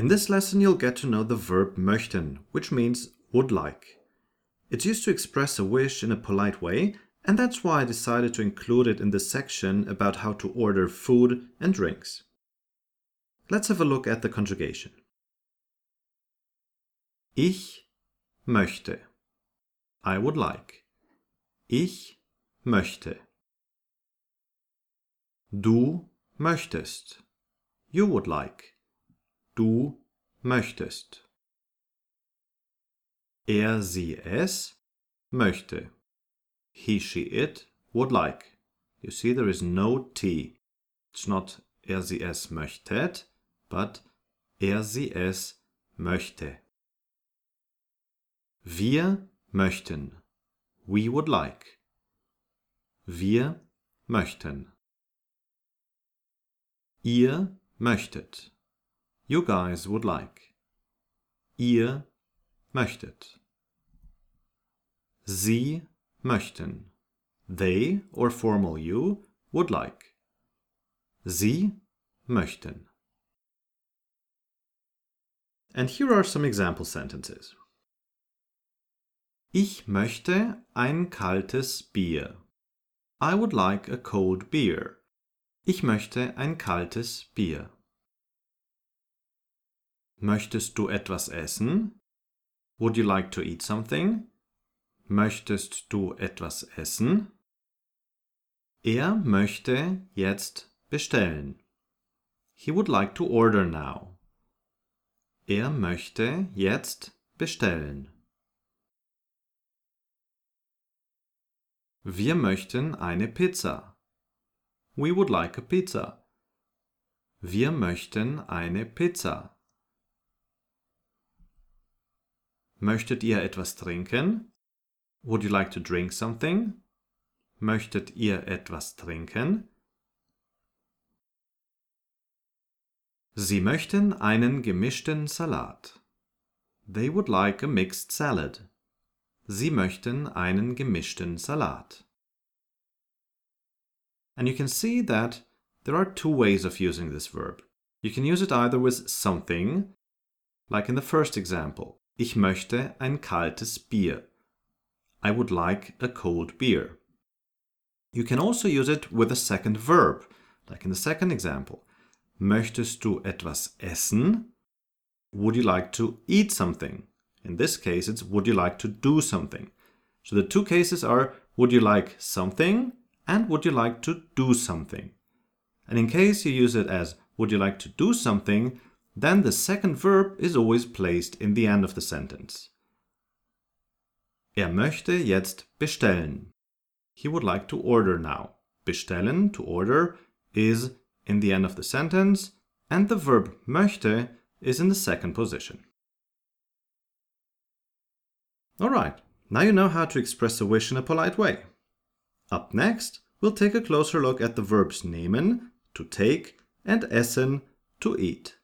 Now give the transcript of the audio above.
In this lesson, you'll get to know the verb möchten, which means would like. It's used to express a wish in a polite way, and that's why I decided to include it in this section about how to order food and drinks. Let's have a look at the conjugation. Ich möchte. I would like. Ich möchte. Du möchtest. You would like. Du möchtest. Er, sie, es möchte. He, she, it would like. You see, there is no T. It's not er, sie, es möchtet, but er, sie, es möchte. Wir möchten. We would like. Wir möchten. Ihr möchtet. You guys would like. Ihr möchtet. Sie möchten. They, or formal you, would like. Sie möchten. And here are some example sentences. Ich möchte ein kaltes Bier. I would like a cold beer. Ich möchte ein kaltes Bier. Möchtest du etwas essen? Would you like to eat something? Möchtest du etwas essen? Er möchte jetzt bestellen. He would like to order now. Er möchte jetzt bestellen. Wir möchten eine Pizza. We would like a pizza. Wir möchten eine Pizza. Möchtet ihr etwas trinken? Would you like to drink something? Möchtet ihr etwas trinken? Sie möchten einen gemischten Salat. They would like a mixed salad. Sie möchten einen gemischten Salat. And you can see that there are two ways of using this verb. You can use it either with something, like in the first example. Ich möchte ein kaltes Bier. I would like a cold beer. You can also use it with a second verb, like in the second example. Möchtest du etwas essen? Would you like to eat something? In this case, it's would you like to do something? So the two cases are would you like something and would you like to do something? And in case you use it as would you like to do something, then the second verb is always placed in the end of the sentence. Er möchte jetzt bestellen. He would like to order now. Bestellen, to order, is in the end of the sentence, and the verb möchte is in the second position. Alright, now you know how to express a wish in a polite way. Up next, we'll take a closer look at the verbs nehmen, to take, and essen, to eat.